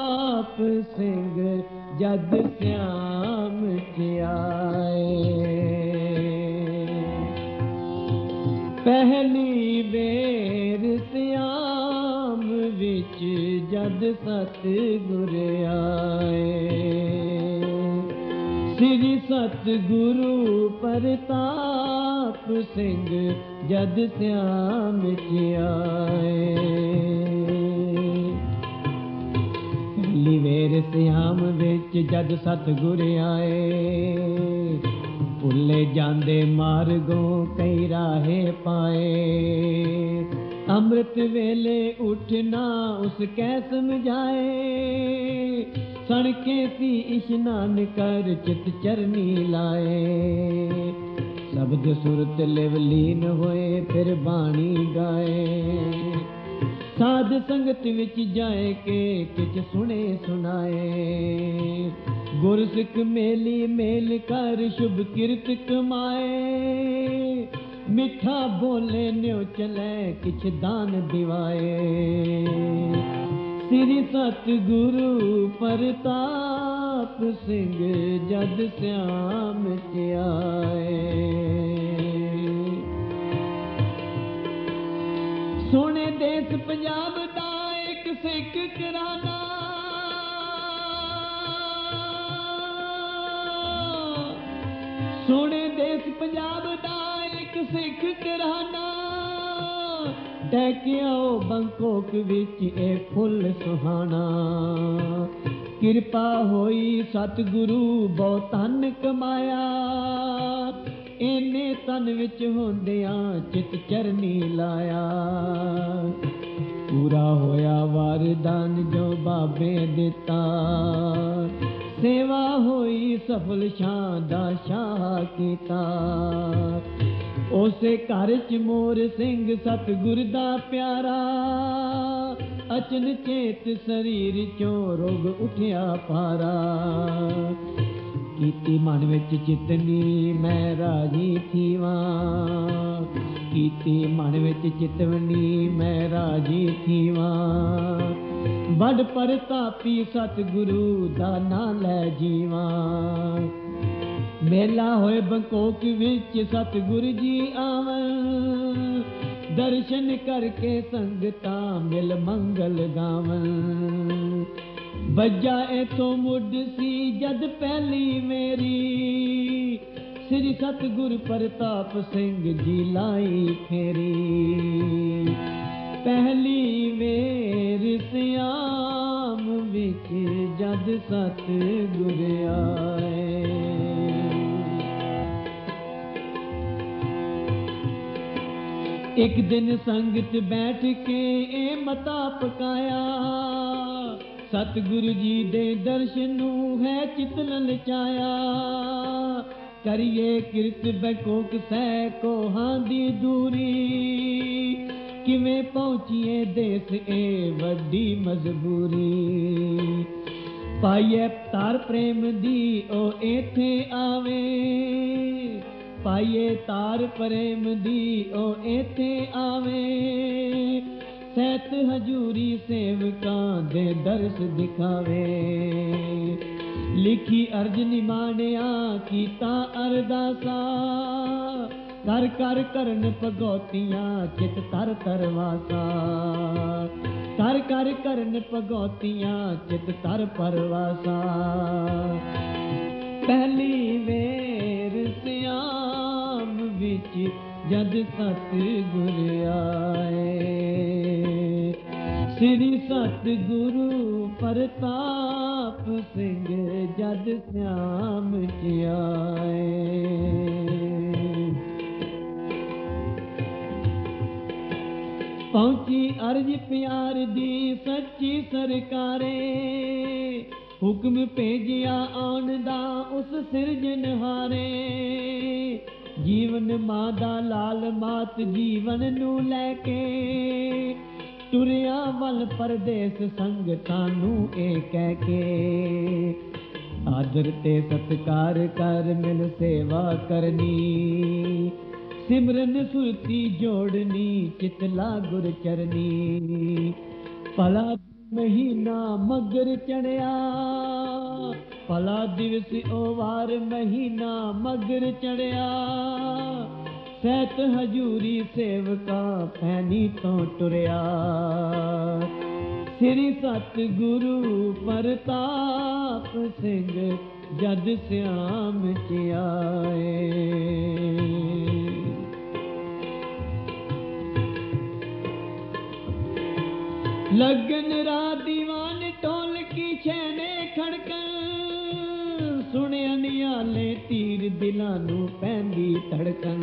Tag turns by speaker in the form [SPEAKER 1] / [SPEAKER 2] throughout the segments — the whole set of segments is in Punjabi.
[SPEAKER 1] ਆਪ ਸਿੰਘ ਜਦ ਸਿਆਮ ਚ ਆਏ। ਪਹਿਲੀ ਵੇਰ ਸਿਆਮ ਵਿੱਚ ਜਦ ਸਤ ਗੁਰ ਆਏ। ਸ੍ਰੀ ਸਤ ਗੁਰੂ ਪ੍ਰਤਾਪ ਸਿੰਘ ਜਦ ਸਿਆਮ ਆਏ। ਵੇਰ ਸਿਆਮ ਵਿੱਚ ਜਦ ਸਤਿਗੁਰ ਆਏ। ਭੁੱਲੇ ਜਾਂਦੇ ਮਾਰਗੋਂ ਕਈ ਰਾਹੇ ਪਾਏ। ਅੰਮ੍ਰਿਤ ਵੇਲੇ ਉਠਣਾ ਉਸ ਕੈ ਸਮਝਾਏ। ਸਣਕੇ ਸੀ ਇਸ਼ਨਾਨ ਕਰ ਚਿਤ ਚਰਨੀ ਲਾਏ। ਸ਼ਬਦ ਸੁਰਤ ਲਿਵ ਲੀਨ ਹੋਏ, ਫਿਰ ਬਾਣੀ ਗਾਏ। ਸਾਧ ਸੰਗਤ ਵਿੱਚ ਜਾਏ ਕੇ ਕਿਛ ਸੁਣੇ ਸੁਣਾਏ। ਗੁਰ ਸਿੱਖ ਮੇਲੀ ਮੇਲ ਕਰ ਸ਼ੁਭ ਕਿਰਤ ਕਮਾਏ। ਮਿੱਠਾ ਬੋਲੇ ਨਿਉ ਚਲੇ ਕਿਛ ਦਾਨ ਦਿਵਾਏ। ਸ੍ਰੀ ਸਤ ਗੁਰੂ ਪ੍ਰਤਾਪ ਸਿੰਘ ਜਦ ਸਿਆਮ ਚ ਆਏ। ਸੋਹਣੇ ਦੇਸ ਪੰਜਾਬ ਦਾ ਇੱਕ ਸਿੱਖ ਘਰਾਣਾ ਸੋਹਣੇ ਦੇਸ ਪੰਜਾਬ ਦਾ ਇੱਕ ਸਿੱਖ ਘਰਾਣਾ ਡੈਕਿਆ ਉਹ ਬੰਕੋਕ ਵਿੱਚ ਇਹ ਫੁੱਲ ਸੁਹਾਣਾ। ਕਿਰਪਾ ਹੋਈ ਸਤਿਗੁਰੂ, ਬਹੁ ਧਨ ਕਮਾਇਆ। ਇਹਨੇ ਤਨ ਵਿੱਚ ਹੁੰਦਿਆਂ ਚਿਤ ਚਰਨੀ ਲਾਇਆ। ਪੂਰਾ ਹੋਇਆ ਵਾਰਦਾਨ ਜੋ ਬਾਬੇ ਦਿੱਤਾ। ਸੇਵਾ ਹੋਈ ਸਫਲ ਸ਼ਾਂ ਦਾ ਸ਼ਾਹ ਕੀਤਾ। ਉਸੇ ਘਰ ਚ ਮੋਰ ਸਿੰਘ ਸਤਿਗੁਰ ਦਾ ਪਿਆਰਾ। ਅਚਨ ਚੇਤ ਸਰੀਰ ਚੋਂ ਰੋਗ ਉਠਿਆ ਪਾਰਾ। ਕੀਤੀ ਮਨ ਵਿੱਚ ਚਿਤਨੀ ਮੈਂ ਰਾਜੀ ਥੀਵਾ। ਕੀਤੀ ਮਨ ਵਿੱਚ ਚਿਤਵਨੀ ਮੈਂ ਰਾਜੀ ਥੀਵਾ। ਵੱਡ ਪਰਤਾਪੀ ਸਤਿਗੁਰੂ ਦਾ ਨਾਂ ਲੈ ਜੀਵਾ। ਮੇਲਾ ਹੋਏ ਬੰਕੋਕ ਵਿੱਚ ਸਤਿਗੁਰ ਜੀ ਆਵਨ ਦਰਸ਼ਨ ਕਰਕੇ ਸੰਗਤਾਂ ਮਿਲ ਮੰਗਲ ਗਾਵਨ ਬੱਜਾ ਇਥੋਂ ਮੁੱਢ ਸੀ ਜਦ ਪਹਿਲੀ ਮੇਰੀ। ਸ੍ਰੀ ਸਤਿਗੁਰ ਪ੍ਰਤਾਪ ਸਿੰਘ ਜੀ ਲਾਈ ਫੇਰੀ। ਪਹਿਲੀ ਵੇਰ ਸਿਆਮ ਵਿੱਚ ਜਦ ਸਤਿਗੁਰ ਆਏ। ਇੱਕ ਦਿਨ ਸੰਗਤ ਬੈਠ ਕੇ ਇਹ ਮਤਾ ਪਕਾਇਆ। ਸਤਿਗੁਰੂ ਜੀ ਦੇ ਦਰਸ਼ਨ ਨੂੰ ਹੈ ਚਿਤ ਲਲਚਾਇਆ ਕਰੀਏ ਕਿਰਤ ਬਕੋਕ ਸੈ ਕੋਹਾਂ ਦੀ ਦੂਰੀ। ਕਿਵੇਂ ਪਹੁੰਚੀਏ ਦੇਸ ਏ ਵੱਡੀ ਮਜਬੂਰੀ। ਪਾਈਏ ਤਾਰ ਪ੍ਰੇਮ ਦੀ ਉਹ ਇਥੇ ਆਵੇ। ਪਾਈਏ ਤਾਰ ਪ੍ਰੇਮ ਦੀ ਉਹ ਇਥੇ ਆਵੇ। ਸਹਿਤ ਹਜੂਰੀ ਸੇਵਕਾਂ ਦੇ ਦਰਸ ਦਿਖਾਵੇ। ਲਿਖੀ ਅਰਜ ਨਿਮਾਣਿਆ ਕੀਤਾ ਅਰਦਾਸਾ। ਕਰ ਕਰ ਕਰਨ ਭਗੋਤੀਆਂ ਚਿਤ ਤਰ ਤਰਵਾਸਾ। ਕਰ ਕਰ ਕਰਨ ਭਗੋਤੀਆਂ ਚਿਤ ਤਰ ਪਰਵਾਸਾ। ਪਹਿਲੀ ਵੇਰ ਸਿਆਮ ਵਿੱਚ ਜਦ ਸਤ ਗੁਰ ਆਏ। ਸ੍ਰੀ ਸਤਿਗੁਰੂ ਪ੍ਰਤਾਪ ਸਿੰਘ ਜਦ ਸਿਆਮ ਚ ਪਹੁੰਚੀ ਅਰਜ ਪਿਆਰ ਦੀ ਸੱਚੀ ਸਰਕਾਰੇ, ਹੁਕਮ ਭੇਜਿਆ ਆਉਣ ਦਾ ਉਸ ਸਿਰਜਨਹਾਰੇ ਜੀਵਨ ਮਾਂ ਦਾ ਲਾਲ ਮਾਤ ਜੀਵਨ ਨੂੰ ਲੈ ਕੇ ਤੁਰਿਆ ਵੱਲ ਪਰਦੇਸ ਸੰਗਤਾਂ ਨੂੰ ਇਹ ਕਹਿ ਕੇ। ਆਦਰ ਤੇ ਸਤਕਾਰ ਕਰ ਮਿਲ ਸੇਵਾ ਕਰਨੀ। ਸਿਮਰਨ ਸੁਰਤੀ ਜੋੜਨੀ ਚਿਤਲਾ ਗੁਰ ਚਰਨੀ। ਭਲਾ ਮਹੀਨਾ ਮਗਰ ਚੜਿਆ, ਭਲਾ ਦਿਵਸ ਉਹ ਵਾਰ ਮਹੀਨਾ ਮਗਰ ਚੜਿਆ। ਸਹਿਤ ਹਜੂਰੀ ਸੇਵਕਾ ਪੈਨੀ ਤੋਂ ਟੁਰਿਆ। ਸ੍ਰੀ ਸਤ ਗੁਰੂ ਪ੍ਰਤਾਪ ਸਿੰਘ ਜਦ ਸਿਆਮ ਚ ਲਗਨ ਰਾ ਦੀਵਾਨ ਢੋਲ ਕੀ ਛੇਨੇ ਖੜਕਣ, ਸੁਣਿਆ ਨਿਆਲੇ ਤੀਰ ਦਿਲਾਂ ਨੂੰ ਪੈਂਦੀ ਧੜਕਣ।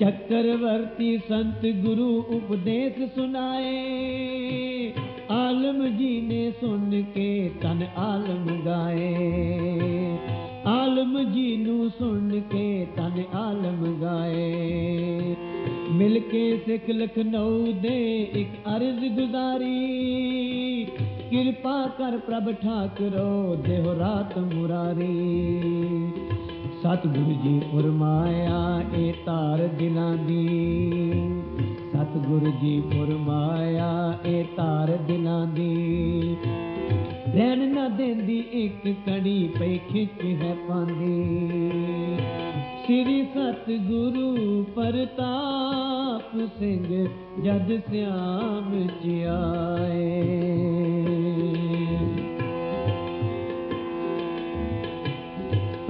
[SPEAKER 1] ਚੱਕਰਵਰਤੀ ਸੰਤ ਗੁਰੂ ਉਪਦੇਸ਼ ਸੁਨਾਏ ਆਲਮ ਜੀ ਨੇ ਸੁਣ ਕੇ ਤਨ ਆਲਮ ਗਾਏ। ਆਲਮ ਜੀ ਨੂੰ ਸੁਣ ਕੇ ਤਨ ਆਲਮ ਗਾਏ। ਮਿਲ ਕੇ ਸਿੱਖ ਲਖਨਊ ਦੇ ਇੱਕ ਅਰਜ਼ ਗੁਜ਼ਾਰੀ। ਕਿਰਪਾ ਕਰ ਪ੍ਰਭ ਠਾਕਰੋ, ਦੇਹ ਰਾਤ ਮੁਰਾਰੀ। ਸਤਿਗੁਰੂ ਜੀ ਫਰਮਾਇਆ, ਇਹ ਤਾਰ ਦਿਲਾਂ ਦੀ। ਸਤਿਗੁਰੂ ਜੀ ਫਰਮਾਇਆ, ਇਹ ਤਾਰ ਦਿਲਾਂ ਦੀ। ਰਹਿਣ ਨਾ ਦਿੰਦੀ, ਇੱਕ ਕੜੀ ਪਈ ਖਿੱਚ ਹੈ ਪਾਂਦੀ ਸ੍ਰੀ ਸਤਿਗੁਰੂ ਪ੍ਰਤਾਪ ਸਿੰਘ ਜਦ ਸਿਆਮ ਚ ਆਏ।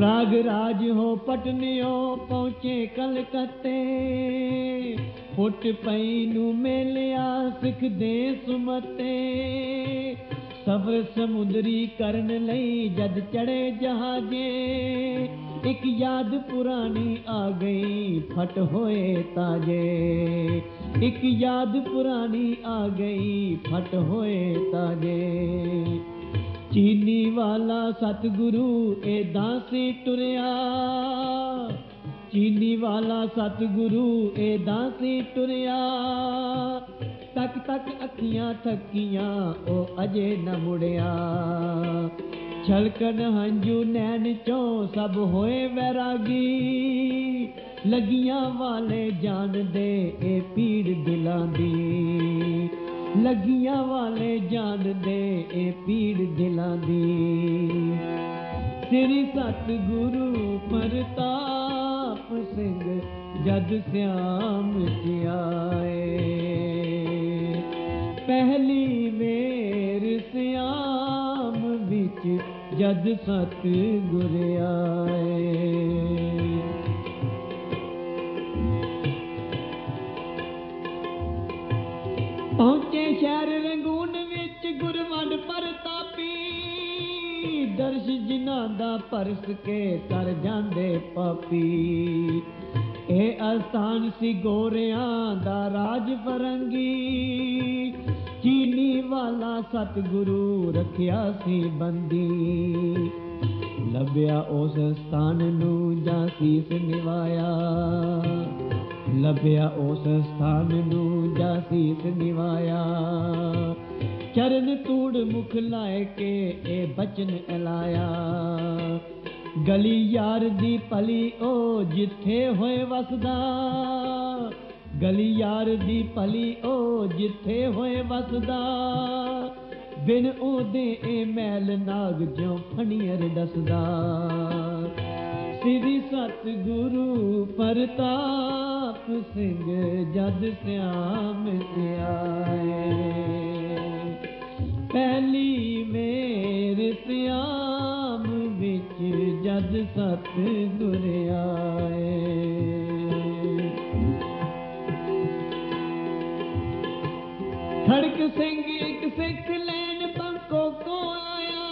[SPEAKER 1] ਪ੍ਰਾਗ ਰਾਜ ਹੋ ਪਟਨਿਓ ਪਹੁੰਚੇ ਕਲਕੱਤੇ। ਫੁੱਟ ਪਈ ਨੂੰ ਮੇਲਿਆ ਸਿੱਖ ਦੇ ਸੁਮਤੇ। ਸਬਰ ਸਮੁੰਦਰੀ ਕਰਨ ਲਈ ਜਦ ਚੜੇ ਜਹਾਜੇ। ਇੱਕ ਯਾਦ ਪੁਰਾਣੀ ਆ ਗਈ, ਫਟ ਹੋਏ ਤਾਜੇ। ਇੱਕ ਯਾਦ ਪੁਰਾਣੀ ਆ ਗਈ, ਫਟ ਹੋਏ ਤਾਜੇ। ਸਤਿਗੁਰੂ ਏਦਾਂ ਸੀ ਟੁਰਿਆ। ਚੀਨੀ ਵਾਲਾ ਸਤਿਗੁਰੂ ਏਦਾਂ ਸੀ ਟੁਰਿਆ। ਤੱਕ ਤੱਕ ਅੱਖੀਆਂ ਥੱਕੀਆਂ, ਉਹ ਅਜੇ ਨਾ ਮੁੜਿਆ। ਛਲਕਣ ਹੰਝੂ ਨੈਣ ਚੋਂ ਸਭ ਹੋਏ ਵੈਰਾਗੀ। ਲੱਗੀਆਂ ਵਾਲੇ ਜਾਣਦੇ ਇਹ ਪੀੜ ਦਿਲਾਂ ਦੀ। ਲੱਗੀਆਂ ਵਾਲੇ ਜਾਣਦੇ ਇਹ ਪੀੜ ਦਿਲਾਂ ਦੀ। ਸ੍ਰੀ ਸਤਿਗੁਰੂ ਪ੍ਰਤਾਪ ਸਿੰਘ ਜਦ ਸਿਆਮ ਜਿਆਏ ਪਹਿਲੀ ਮੇਰ ਸਿਆਮ ਵਿੱਚ ਜਦ ਸਤਿਗੁਰ ਆਏ। ਦਰਸ਼ ਜਿਨ੍ਹਾਂ ਦਾ ਪਰਸ ਕੇ ਕਰ ਜਾਂਦੇ ਪਾਪੀ। ਇਹ ਅਸਥਾਨ ਸੀ ਗੋਰਿਆਂ ਦਾ ਰਾਜ ਫਰੰਗੀ। ਚੀਨੀ ਵਾਲਾ ਸਤਿਗੁਰੂ ਰੱਖਿਆ ਸੀ ਬੰਦੀ। ਲੱਭਿਆ ਉਸ ਸਥਾਨ ਨੂੰ ਜਾਂ ਸੀਸ ਨਿਵਾਇਆ। ਲੱਭਿਆ ਉਸ ਸਥਾਨ ਨੂੰ ਜਾਂ ਸੀਸ ਨਿਵਾਇਆ। ਚਰਨ ਤੂੜ ਮੁਖ ਲਾਇ ਕੇ ਇਹ ਬਚਨ ਐਲਾਇਆ ਗਲੀ ਯਾਰ ਦੀ ਭਲੀ ਉਹ ਜਿੱਥੇ ਹੋਏ ਵਸਦਾ। ਗਲੀ ਯਾਰ ਦੀ ਭਲੀ ਉਹ ਜਿੱਥੇ ਹੋਏ ਵਸਦਾ। ਬਿਨ ਉਹਦੇ ਇਹ ਮੈਲ ਨਾਗ ਜਿਉ ਫਣੀਰ ਦੱਸਦਾ ਸ੍ਰੀ ਸਤਿਗੁਰੂ ਪ੍ਰਤਾਪ ਸਿੰਘ ਜਦ ਸਿਆਮ ਤੇ ਆਏ। ਪਹਿਲੀ ਮੇਰ ਸਿਆਮ ਵਿੱਚ ਜਦ ਸਤਿਗੁਰ ਆਏ। ਖੜਕ ਸਿੰਘ ਇੱਕ ਸਿੱਖ ਲੈਣ ਪੰਕੋ ਕੋ ਆਇਆ।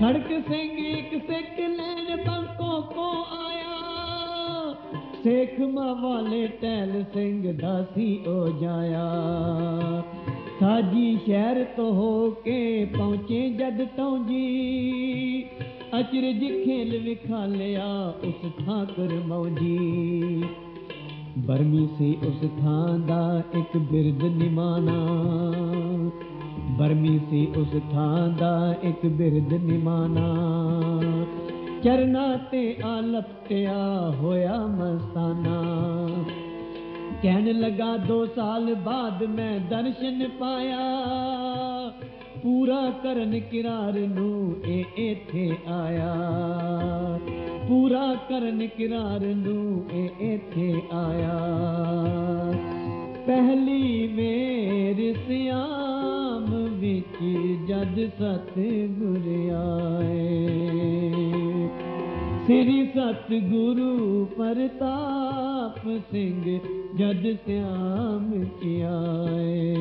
[SPEAKER 1] ਖੜਕ ਸਿੰਘ ਇੱਕ ਸਿੱਖ ਲੈਣ ਪੰਕੋ ਕੋ ਆਇਆ ਸੇਖ ਮਾ ਵਾਲੇ ਟੈਲ ਸਿੰਘ ਦਾਸੀ ਹੋ ਸਾਜੀ ਸ਼ਹਿਰ ਤੋਂ ਹੋ ਕੇ ਪਹੁੰਚੇ ਜਦ ਤੋਂ ਜੀ ਅਚਰਜ ਖੇਲ ਵਿਖਾ ਲਿਆ ਉਸ ਠਾਕਰ ਮੌਜੀ ਬਰਮੀ ਸੀ ਉਸ ਥਾਂ ਦਾ ਇੱਕ ਬਿਰਦ ਨਿਮਾਣਾ ਬਰਮੀ ਸੀ ਉਸ ਥਾਂ ਦਾ ਇੱਕ ਬਿਰਦ ਨਿਮਾਨਾ ਚਰਨਾ ਤੇ ਆਲਪਟਿਆ ਹੋਇਆ ਮਸਤਾਨਾ। ਕਹਿਣ ਲੱਗਾ, ਦੋ ਸਾਲ ਬਾਅਦ ਮੈਂ ਦਰਸ਼ਨ ਪਾਇਆ। ਪੂਰਾ ਕਰਨ ਕਿਰਾਰ ਨੂੰ ਇਹ ਇੱਥੇ ਆਇਆ। ਪੂਰਾ ਕਰਨ ਕਿਰਾਰ ਨੂੰ ਇਹ ਇੱਥੇ ਆਇਆ। ਪਹਿਲੀ ਵੇਰ ਸਿਆ ਵਿੱਚ ਜਦ ਸਤਿਗੁਰ ਆਏ। ਸ੍ਰੀ ਸਤਿਗੁਰੂ ਪ੍ਰਤਾਪ ਸਿੰਘ ਜਦ ਸਿਆਮ ਕੀ ਆਏ।